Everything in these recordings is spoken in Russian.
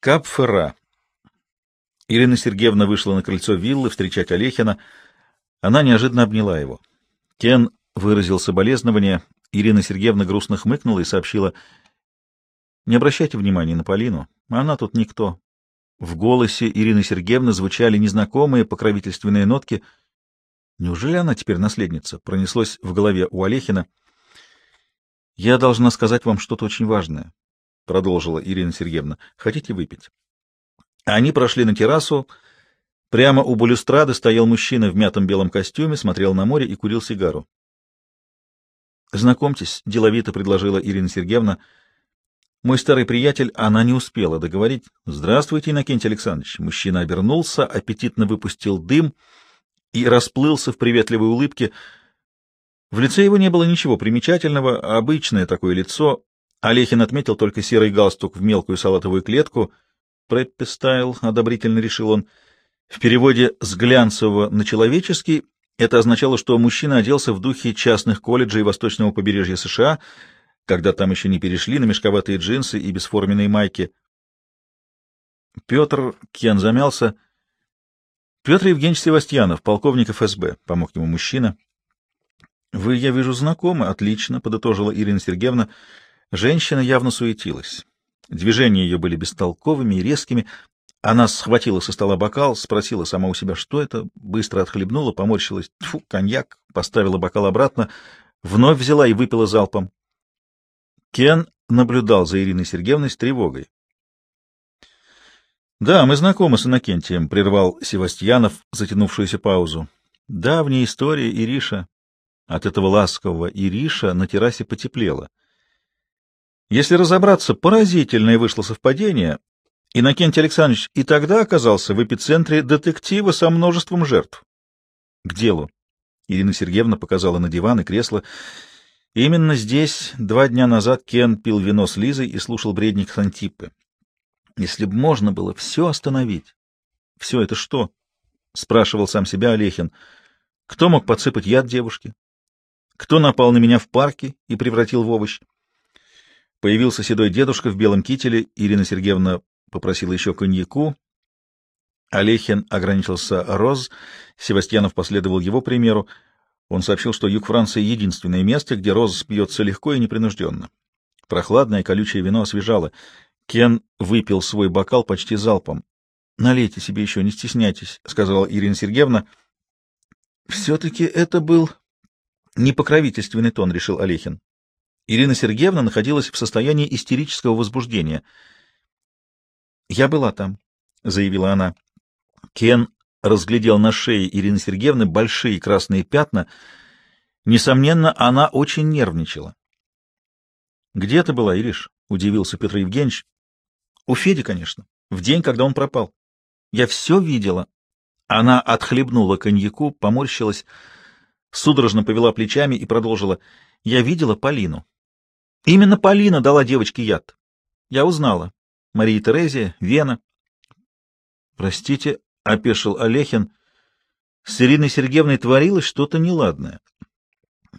Капфера. Ирина Сергеевна вышла на крыльцо виллы встречать Олехина. Она неожиданно обняла его. Кен выразил соболезнование. Ирина Сергеевна грустно хмыкнула и сообщила, «Не обращайте внимания на Полину, она тут никто». В голосе Ирины Сергеевны звучали незнакомые покровительственные нотки. «Неужели она теперь наследница?» — пронеслось в голове у Олехина. «Я должна сказать вам что-то очень важное продолжила Ирина Сергеевна. Хотите выпить? Они прошли на террасу. Прямо у балюстрады стоял мужчина в мятом белом костюме, смотрел на море и курил сигару. «Знакомьтесь», — деловито предложила Ирина Сергеевна. «Мой старый приятель, она не успела договорить. Здравствуйте, Иннокентий Александрович». Мужчина обернулся, аппетитно выпустил дым и расплылся в приветливой улыбке. В лице его не было ничего примечательного, обычное такое лицо, Олехин отметил только серый галстук в мелкую салатовую клетку. «Преппи стайл», — одобрительно решил он. В переводе с глянцевого на человеческий это означало, что мужчина оделся в духе частных колледжей восточного побережья США, когда там еще не перешли на мешковатые джинсы и бесформенные майки. Петр Кен замялся. Петр Евгеньевич Севастьянов, полковник ФСБ, помог ему мужчина. — Вы, я вижу, знакомы. Отлично, — подытожила Ирина Сергеевна. Женщина явно суетилась. Движения ее были бестолковыми и резкими. Она схватила со стола бокал, спросила сама у себя, что это, быстро отхлебнула, поморщилась. Тьфу, коньяк, поставила бокал обратно, вновь взяла и выпила залпом. Кен наблюдал за Ириной Сергеевной с тревогой. — Да, мы знакомы с Иннокентием, — прервал Севастьянов затянувшуюся паузу. — Давняя история Ириша. От этого ласкового Ириша на террасе потеплело. Если разобраться, поразительное вышло совпадение. Иннокентий Александрович и тогда оказался в эпицентре детектива со множеством жертв. К делу. Ирина Сергеевна показала на диван и кресло. Именно здесь два дня назад Кен пил вино с Лизой и слушал бредник Сантиппы. Если бы можно было все остановить. Все это что? — спрашивал сам себя Олехин. Кто мог подсыпать яд девушке? Кто напал на меня в парке и превратил в овощ? Появился седой дедушка в белом кителе. Ирина Сергеевна попросила еще коньяку. Олехин ограничился роз. Севастьянов последовал его примеру. Он сообщил, что юг Франции — единственное место, где роз пьется легко и непринужденно. Прохладное колючее вино освежало. Кен выпил свой бокал почти залпом. — Налейте себе еще, не стесняйтесь, — сказала Ирина Сергеевна. — Все-таки это был непокровительственный тон, — решил Олехин. Ирина Сергеевна находилась в состоянии истерического возбуждения. «Я была там», — заявила она. Кен разглядел на шее Ирины Сергеевны большие красные пятна. Несомненно, она очень нервничала. «Где ты была, Ириш?» — удивился Петр Евгеньевич. «У Феди, конечно. В день, когда он пропал. Я все видела». Она отхлебнула коньяку, поморщилась, судорожно повела плечами и продолжила. «Я видела Полину. Именно Полина дала девочке яд. Я узнала. Мария Терезия, Вена. Простите, — опешил Олехин. С Ириной Сергеевной творилось что-то неладное.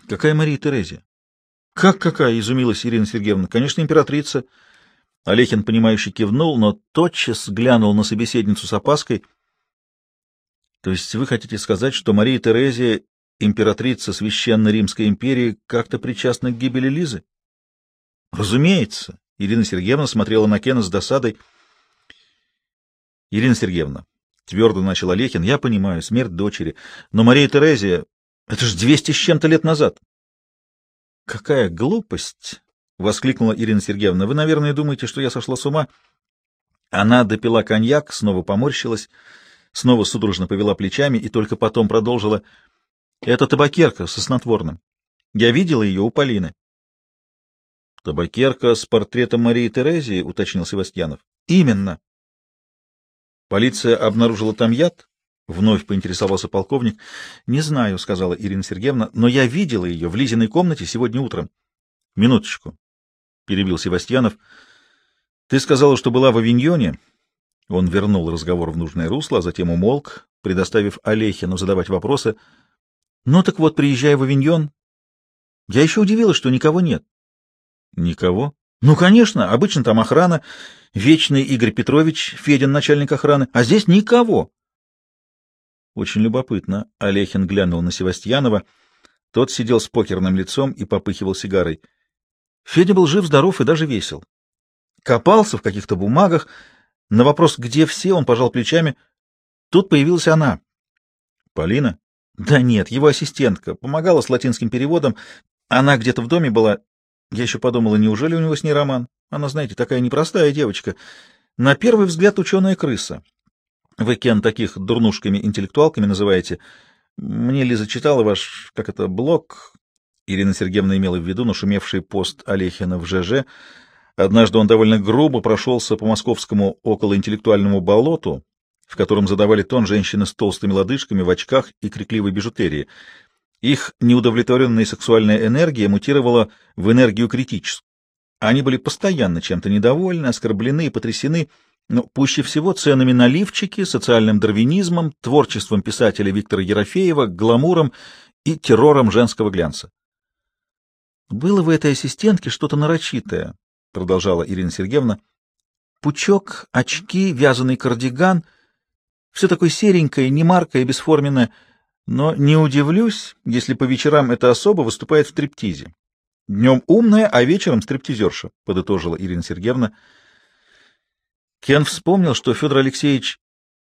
Какая Мария Терезия? Как какая? — изумилась Ирина Сергеевна. Конечно, императрица. Олехин, понимающе кивнул, но тотчас глянул на собеседницу с опаской. То есть вы хотите сказать, что Мария Терезия, императрица Священной Римской империи, как-то причастна к гибели Лизы? Разумеется. Ирина Сергеевна смотрела на Кена с досадой. Ирина Сергеевна, твердо начал Олехин, я понимаю, смерть дочери, но Мария Терезия, это же двести с чем-то лет назад. Какая глупость! — воскликнула Ирина Сергеевна. — Вы, наверное, думаете, что я сошла с ума? Она допила коньяк, снова поморщилась, снова судорожно повела плечами и только потом продолжила. — Это табакерка со снотворным. Я видела ее у Полины. — Табакерка с портретом Марии Терезии, — уточнил Севастьянов. — Именно. — Полиция обнаружила там яд? — вновь поинтересовался полковник. — Не знаю, — сказала Ирина Сергеевна, — но я видела ее в Лизиной комнате сегодня утром. — Минуточку, — перебил Севастьянов. — Ты сказала, что была в Авиньоне? Он вернул разговор в нужное русло, а затем умолк, предоставив Олехину задавать вопросы. — Ну так вот, приезжая в Авиньон, я еще удивилась, что никого нет. Никого? Ну, конечно, обычно там охрана, вечный Игорь Петрович, Федин начальник охраны, а здесь никого. Очень любопытно. Олехин глянул на Севастьянова. Тот сидел с покерным лицом и попыхивал сигарой. Федя был жив-здоров и даже весел. Копался в каких-то бумагах. На вопрос, где все, он пожал плечами. Тут появилась она. Полина? Да нет, его ассистентка. Помогала с латинским переводом. Она где-то в доме была. Я еще подумала, неужели у него с ней роман? Она, знаете, такая непростая девочка. На первый взгляд ученая крыса. Вы, Кен, таких дурнушками-интеллектуалками называете. Мне Лиза читала ваш, как это, блог. Ирина Сергеевна имела в виду нашумевший пост Олехина в ЖЖ. Однажды он довольно грубо прошелся по московскому околоинтеллектуальному болоту, в котором задавали тон женщины с толстыми лодыжками в очках и крикливой бижутерии. Их неудовлетворенная сексуальная энергия мутировала в энергию критическую. Они были постоянно чем-то недовольны, оскорблены и потрясены, но пуще всего ценами на лифчики, социальным дарвинизмом, творчеством писателя Виктора Ерофеева, гламуром и террором женского глянца. «Было в этой ассистентке что-то нарочитое», — продолжала Ирина Сергеевна. «Пучок, очки, вязаный кардиган — все такое серенькое, немаркое, бесформенное — но не удивлюсь, если по вечерам эта особа выступает в стриптизе. Днем умная, а вечером стриптизерша, — подытожила Ирина Сергеевна. Кен вспомнил, что Федор Алексеевич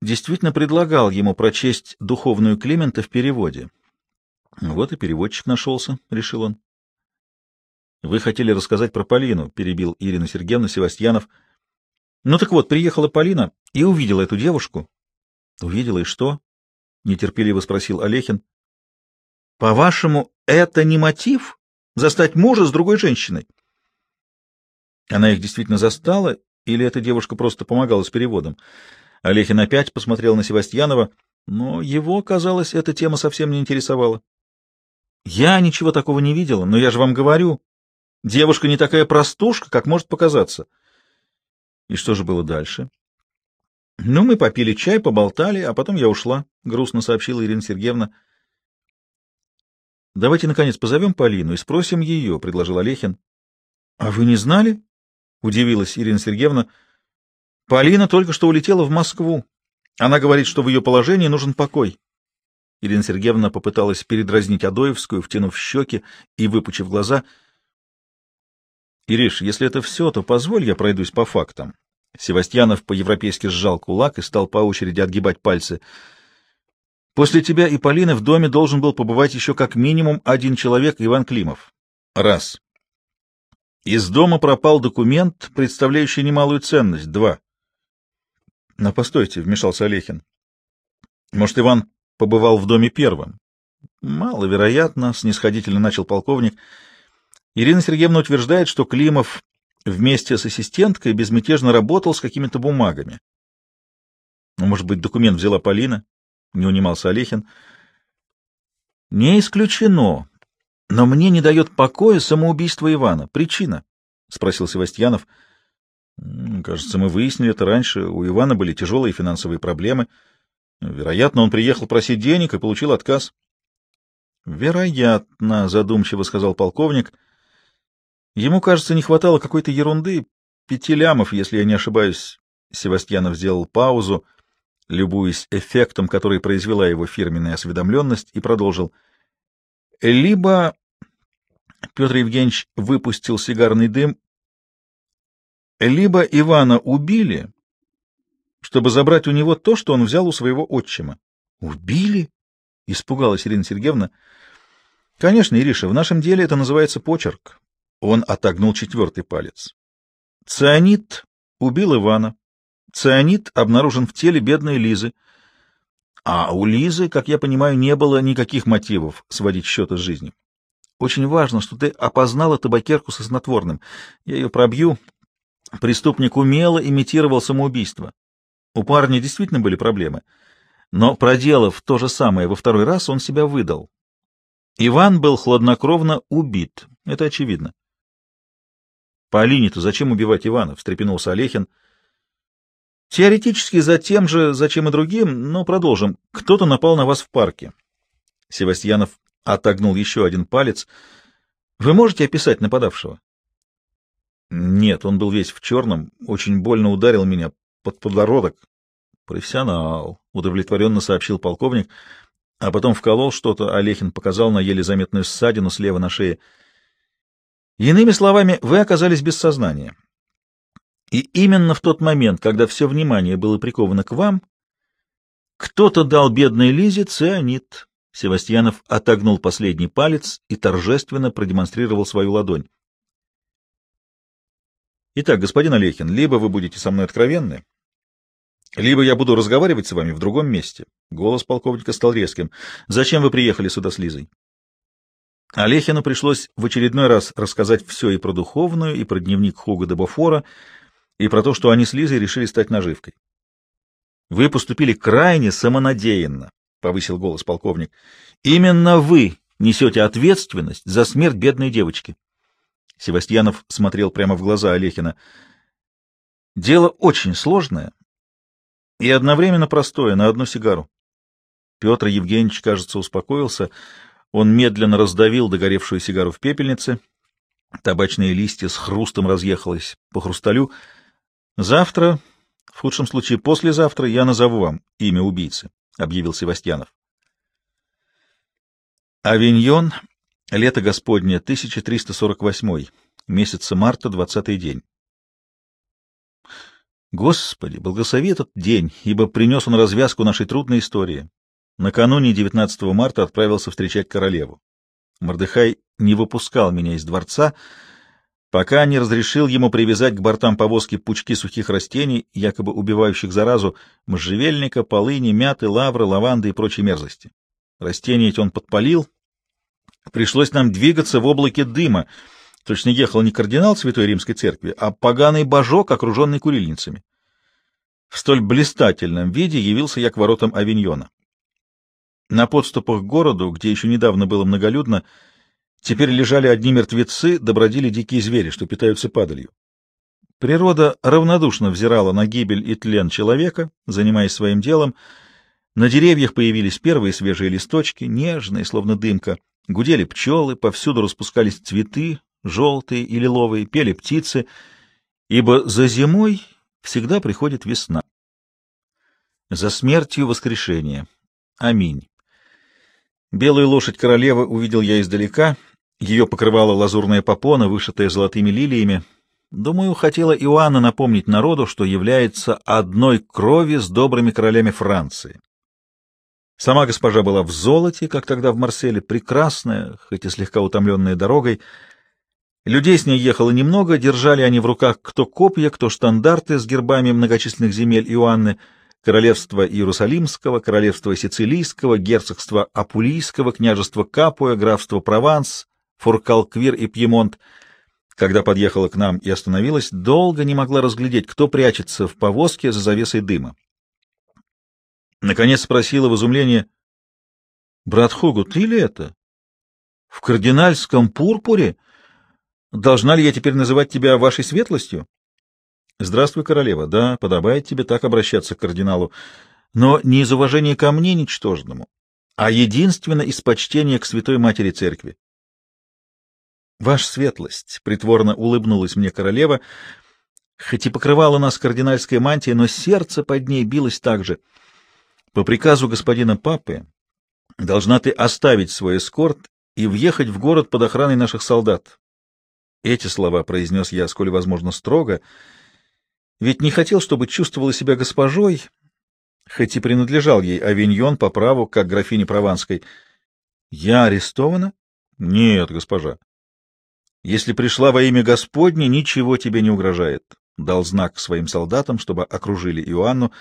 действительно предлагал ему прочесть духовную Климента в переводе. Вот и переводчик нашелся, — решил он. — Вы хотели рассказать про Полину, — перебил Ирина Сергеевна Севастьянов. — Ну так вот, приехала Полина и увидела эту девушку. — Увидела и что? Нетерпеливо спросил Олехин. — По-вашему, это не мотив? Застать мужа с другой женщиной? Она их действительно застала, или эта девушка просто помогала с переводом? Олехин опять посмотрел на Севастьянова, но его, казалось, эта тема совсем не интересовала. — Я ничего такого не видела, но я же вам говорю, девушка не такая простушка, как может показаться. И что же было дальше? — Ну, мы попили чай, поболтали, а потом я ушла, — грустно сообщила Ирина Сергеевна. — Давайте, наконец, позовем Полину и спросим ее, — предложил Олехин. — А вы не знали? — удивилась Ирина Сергеевна. — Полина только что улетела в Москву. Она говорит, что в ее положении нужен покой. Ирина Сергеевна попыталась передразнить Адоевскую, втянув щеки и выпучив глаза. — Ириш, если это все, то позволь я пройдусь по фактам. Севастьянов по-европейски сжал кулак и стал по очереди отгибать пальцы. «После тебя и Полины в доме должен был побывать еще как минимум один человек, Иван Климов. Раз. Из дома пропал документ, представляющий немалую ценность. Два. Но постойте, — вмешался Олехин. Может, Иван побывал в доме первым? Маловероятно, — снисходительно начал полковник. Ирина Сергеевна утверждает, что Климов вместе с ассистенткой безмятежно работал с какими-то бумагами. Ну, может быть, документ взяла Полина? Не унимался Олехин. Не исключено. Но мне не дает покоя самоубийство Ивана. Причина? Спросил Севастьянов. Кажется, мы выяснили это раньше. У Ивана были тяжелые финансовые проблемы. Вероятно, он приехал просить денег и получил отказ. Вероятно, задумчиво сказал полковник. — Ему, кажется, не хватало какой-то ерунды, пяти лямов, если я не ошибаюсь. Севастьянов сделал паузу, любуясь эффектом, который произвела его фирменная осведомленность, и продолжил. Либо Петр Евгеньевич выпустил сигарный дым, либо Ивана убили, чтобы забрать у него то, что он взял у своего отчима. — Убили? — испугалась Ирина Сергеевна. — Конечно, Ириша, в нашем деле это называется почерк. Он отогнул четвертый палец. Цианид убил Ивана. Цианид обнаружен в теле бедной Лизы. А у Лизы, как я понимаю, не было никаких мотивов сводить счеты с жизнью. Очень важно, что ты опознала табакерку со снотворным. Я ее пробью. Преступник умело имитировал самоубийство. У парня действительно были проблемы. Но, проделав то же самое во второй раз, он себя выдал. Иван был хладнокровно убит. Это очевидно. — По Алине-то зачем убивать Ивана? — встрепенулся Олехин. — Теоретически за тем же, зачем и другим, но продолжим. Кто-то напал на вас в парке. Севастьянов отогнул еще один палец. — Вы можете описать нападавшего? Нет, он был весь в черном, очень больно ударил меня под подбородок. Профессионал, удовлетворенно сообщил полковник, а потом вколол что-то, Олехин показал на еле заметную ссадину слева на шее. Иными словами, вы оказались без сознания. И именно в тот момент, когда все внимание было приковано к вам, кто-то дал бедной Лизе цианид. Севастьянов отогнул последний палец и торжественно продемонстрировал свою ладонь. Итак, господин Олехин, либо вы будете со мной откровенны, либо я буду разговаривать с вами в другом месте. Голос полковника стал резким. Зачем вы приехали сюда с Лизой? Олехину пришлось в очередной раз рассказать все и про духовную, и про дневник Хуга де Бофора, и про то, что они с Лизой решили стать наживкой. Вы поступили крайне самонадеянно, — повысил голос полковник. Именно вы несете ответственность за смерть бедной девочки. Севастьянов смотрел прямо в глаза Олехина. Дело очень сложное и одновременно простое, на одну сигару. Петр Евгеньевич, кажется, успокоился. Он медленно раздавил догоревшую сигару в пепельнице. Табачные листья с хрустом разъехалось по хрусталю. Завтра, в худшем случае послезавтра, я назову вам имя убийцы, — объявил Севастьянов. Авиньон Лето Господне, 1348, месяца марта, двадцатый день. Господи, благослови этот день, ибо принес он развязку нашей трудной истории. Накануне 19 марта отправился встречать королеву. Мордыхай не выпускал меня из дворца, пока не разрешил ему привязать к бортам повозки пучки сухих растений, якобы убивающих заразу, можжевельника, полыни, мяты, лавры, лаванды и прочей мерзости. Растения эти он подпалил, Пришлось нам двигаться в облаке дыма. Точно ехал не кардинал Святой Римской Церкви, а поганый божок, окруженный курильницами. В столь блистательном виде явился я к воротам Авиньона. На подступах к городу, где еще недавно было многолюдно, теперь лежали одни мертвецы, добродили дикие звери, что питаются падалью. Природа равнодушно взирала на гибель и тлен человека, занимаясь своим делом. На деревьях появились первые свежие листочки, нежные, словно дымка. Гудели пчелы, повсюду распускались цветы, желтые и лиловые, пели птицы, ибо за зимой всегда приходит весна. За смертью воскрешение. Аминь. Белую лошадь королевы увидел я издалека. Ее покрывала лазурная попона, вышитая золотыми лилиями. Думаю, хотела Иоанна напомнить народу, что является одной крови с добрыми королями Франции. Сама госпожа была в золоте, как тогда в Марселе, прекрасная, хоть и слегка утомленная дорогой. Людей с ней ехало немного, держали они в руках кто копья, кто штандарты с гербами многочисленных земель Иоанны, королевства Иерусалимского, королевства Сицилийского, герцогства Апулийского, княжества Капуя, графство Прованс, Фуркалквир и Пьемонт. Когда подъехала к нам и остановилась, долго не могла разглядеть, кто прячется в повозке за завесой дыма. Наконец спросила в изумлении, «Брат Хугу, ты ли это? В кардинальском пурпуре? Должна ли я теперь называть тебя вашей светлостью?» «Здравствуй, королева. Да, подобает тебе так обращаться к кардиналу, но не из уважения ко мне ничтожному, а единственно из почтения к святой матери церкви». «Ваша светлость», — притворно улыбнулась мне королева, хоть и покрывала нас кардинальская мантия, но сердце под ней билось так же — по приказу господина Папы должна ты оставить свой эскорт и въехать в город под охраной наших солдат. Эти слова произнес я, сколь возможно, строго, ведь не хотел, чтобы чувствовала себя госпожой, хоть и принадлежал ей Авиньон по праву, как графине Прованской. Я арестована? Нет, госпожа. Если пришла во имя Господне, ничего тебе не угрожает. Дал знак своим солдатам, чтобы окружили Иоанну,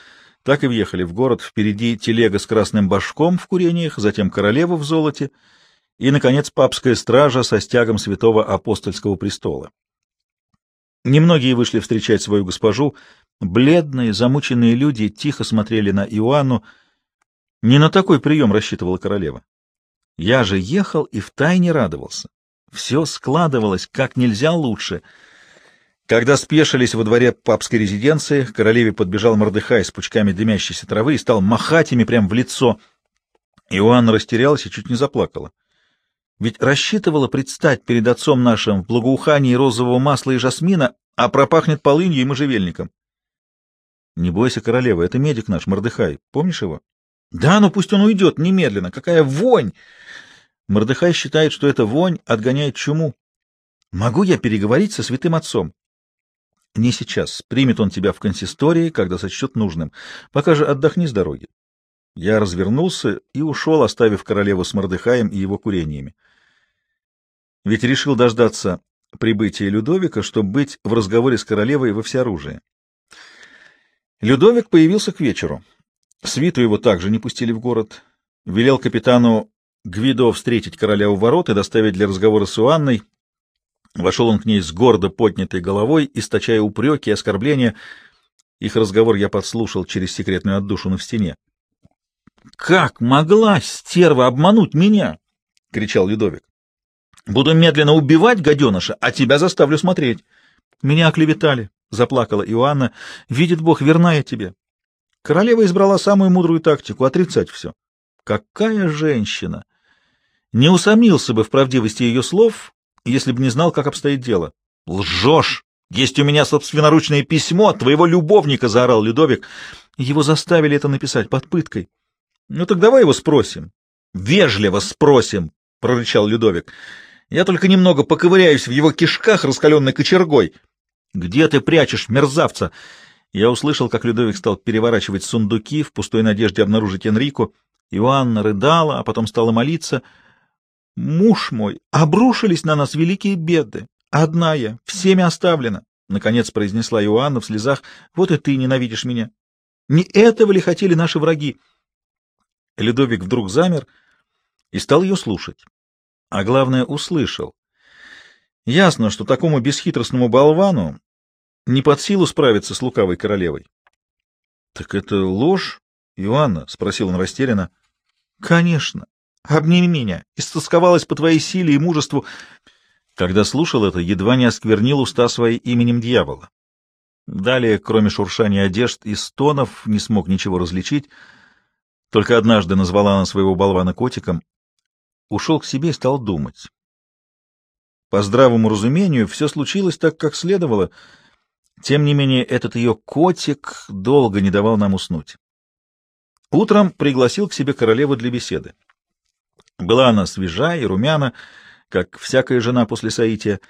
так и въехали в город, впереди телега с красным башком в курениях, затем королева в золоте и, наконец, папская стража со стягом святого апостольского престола. Немногие вышли встречать свою госпожу. Бледные, замученные люди тихо смотрели на Иоанну. Не на такой прием рассчитывала королева. Я же ехал и втайне радовался. Все складывалось как нельзя лучше — когда спешились во дворе папской резиденции, к королеве подбежал Мордыхай с пучками дымящейся травы и стал махать ими прямо в лицо. Иоанна растерялась и чуть не заплакала. Ведь рассчитывала предстать перед отцом нашим в благоухании розового масла и жасмина, а пропахнет полынью и можжевельником. Не бойся, королева, это медик наш, Мордыхай. Помнишь его? Да, но пусть он уйдет немедленно. Какая вонь! Мордыхай считает, что эта вонь отгоняет чуму. Могу я переговорить со святым отцом? Не сейчас. Примет он тебя в консистории, когда сочтет нужным. Пока же отдохни с дороги. Я развернулся и ушел, оставив королеву с Мордыхаем и его курениями. Ведь решил дождаться прибытия Людовика, чтобы быть в разговоре с королевой во всеоружии. Людовик появился к вечеру. Свиту его также не пустили в город. Велел капитану Гвидо встретить короля у ворот и доставить для разговора с Уанной. Вошел он к ней с гордо поднятой головой, источая упреки и оскорбления. Их разговор я подслушал через секретную отдушину в стене. «Как могла стерва обмануть меня?» — кричал Людовик. «Буду медленно убивать гаденыша, а тебя заставлю смотреть». «Меня оклеветали», — заплакала Иоанна. «Видит Бог, верна я тебе». Королева избрала самую мудрую тактику — отрицать все. Какая женщина! Не усомнился бы в правдивости ее слов, если бы не знал, как обстоит дело. «Лжешь! Есть у меня собственноручное письмо от твоего любовника!» — заорал Людовик. Его заставили это написать под пыткой. Ну так давай его спросим. Вежливо спросим, прорычал Людовик. Я только немного поковыряюсь в его кишках, раскаленной кочергой. Где ты прячешь, мерзавца? Я услышал, как Людовик стал переворачивать сундуки в пустой надежде обнаружить Энрику. Иоанна рыдала, а потом стала молиться. «Муж мой, обрушились на нас великие беды. Одна я, всеми оставлена», — наконец произнесла Иоанна в слезах. «Вот и ты ненавидишь меня. Не этого ли хотели наши враги?» Ледовик вдруг замер и стал ее слушать. А главное, услышал. Ясно, что такому бесхитростному болвану не под силу справиться с лукавой королевой. — Так это ложь, Иоанна? — спросил он растерянно. — Конечно. Обними меня. Истосковалась по твоей силе и мужеству. Когда слушал это, едва не осквернил уста свои именем дьявола. Далее, кроме шуршания одежд и стонов, не смог ничего различить — только однажды назвала она своего болвана котиком. Ушел к себе и стал думать. По здравому разумению, все случилось так, как следовало. Тем не менее, этот ее котик долго не давал нам уснуть. Утром пригласил к себе королеву для беседы. Была она свежа и румяна, как всякая жена после соития.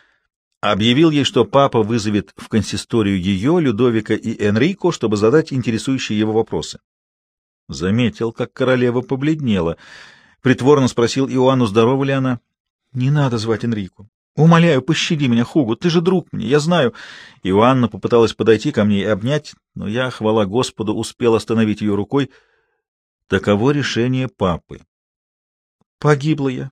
Объявил ей, что папа вызовет в консисторию ее, Людовика и Энрико, чтобы задать интересующие его вопросы. Заметил, как королева побледнела. Притворно спросил Иоанну, здорова ли она. — Не надо звать Энрику. Умоляю, пощади меня, Хугу, ты же друг мне, я знаю. Иоанна попыталась подойти ко мне и обнять, но я, хвала Господу, успел остановить ее рукой. Таково решение папы. Погибла я.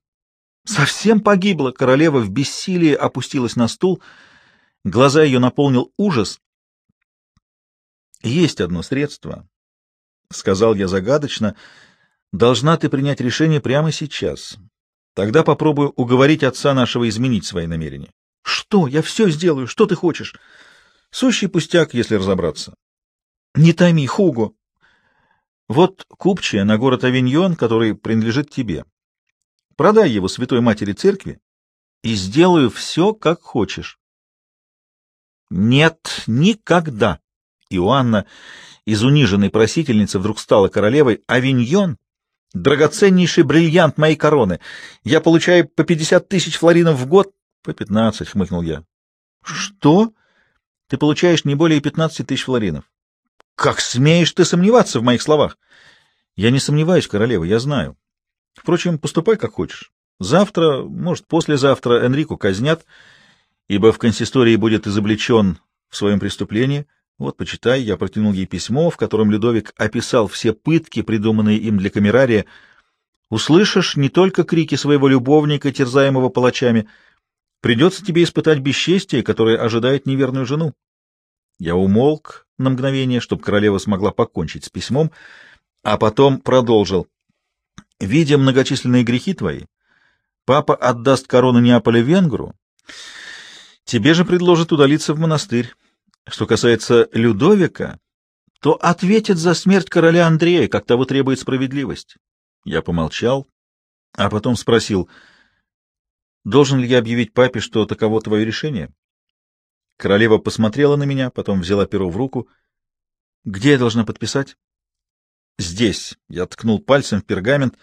Совсем погибла. Королева в бессилии опустилась на стул. Глаза ее наполнил ужас. Есть одно средство, — сказал я загадочно, — должна ты принять решение прямо сейчас. Тогда попробую уговорить отца нашего изменить свои намерения. — Что? Я все сделаю. Что ты хочешь? — Сущий пустяк, если разобраться. — Не томи, Хуго. Вот купчая на город Авиньон, который принадлежит тебе. Продай его святой матери церкви и сделаю все, как хочешь. — Нет, никогда. Иоанна из униженной просительницы вдруг стала королевой, Авиньон — драгоценнейший бриллиант моей короны. Я получаю по пятьдесят тысяч флоринов в год. — По пятнадцать, — хмыкнул я. — Что? Ты получаешь не более пятнадцати тысяч флоринов. — Как смеешь ты сомневаться в моих словах? — Я не сомневаюсь, королева, я знаю. Впрочем, поступай как хочешь. Завтра, может, послезавтра Энрику казнят, ибо в консистории будет изобличен в своем преступлении — вот, почитай, я протянул ей письмо, в котором Людовик описал все пытки, придуманные им для камерария. Услышишь не только крики своего любовника, терзаемого палачами. Придется тебе испытать бесчестие, которое ожидает неверную жену. Я умолк на мгновение, чтобы королева смогла покончить с письмом, а потом продолжил. Видя многочисленные грехи твои, папа отдаст корону Неаполя венгру, тебе же предложит удалиться в монастырь. Что касается Людовика, то ответит за смерть короля Андрея, как того требует справедливость. Я помолчал, а потом спросил, Должен ли я объявить папе, что таково твое решение? Королева посмотрела на меня, потом взяла перо в руку. Где я должна подписать? Здесь. Я ткнул пальцем в пергамент.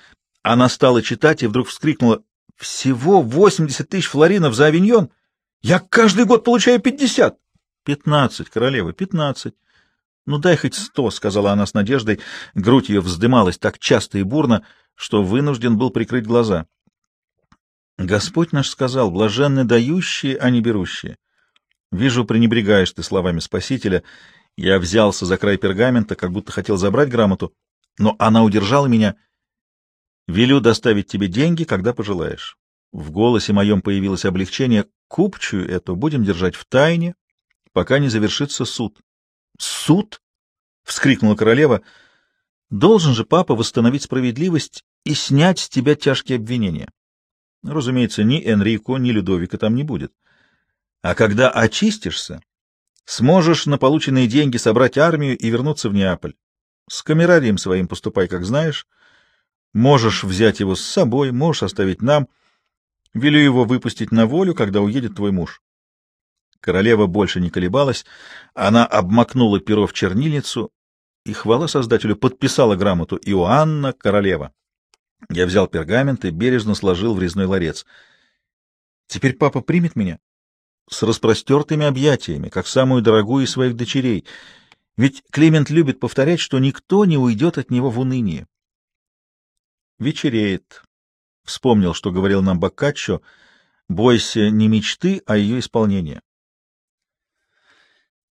Она стала читать и вдруг вскрикнула. Всего восемьдесят тысяч флоринов за авиньон? Я каждый год получаю пятьдесят. Пятнадцать, королева, пятнадцать. Ну дай хоть сто, сказала она с надеждой. Грудь ее вздымалась так часто и бурно, что вынужден был прикрыть глаза. Господь наш сказал, блаженны дающие, а не берущие. Вижу, пренебрегаешь ты словами Спасителя. Я взялся за край пергамента, как будто хотел забрать грамоту, но она удержала меня. Велю доставить тебе деньги, когда пожелаешь. В голосе моем появилось облегчение. Купчую эту будем держать в тайне, пока не завершится суд. Суд? — вскрикнула королева. — Должен же папа восстановить справедливость и снять с тебя тяжкие обвинения. Разумеется, ни Энрико, ни Людовика там не будет. А когда очистишься, сможешь на полученные деньги собрать армию и вернуться в Неаполь. С камерарием своим поступай, как знаешь. Можешь взять его с собой, можешь оставить нам. Велю его выпустить на волю, когда уедет твой муж. Королева больше не колебалась. Она обмакнула перо в чернильницу и, хвала Создателю, подписала грамоту «Иоанна, королева». Я взял пергамент и бережно сложил в резной ларец. Теперь папа примет меня? С распростертыми объятиями, как самую дорогую из своих дочерей. Ведь Климент любит повторять, что никто не уйдет от него в уныние. Вечереет. Вспомнил, что говорил нам Боккаччо. Бойся не мечты, а ее исполнения.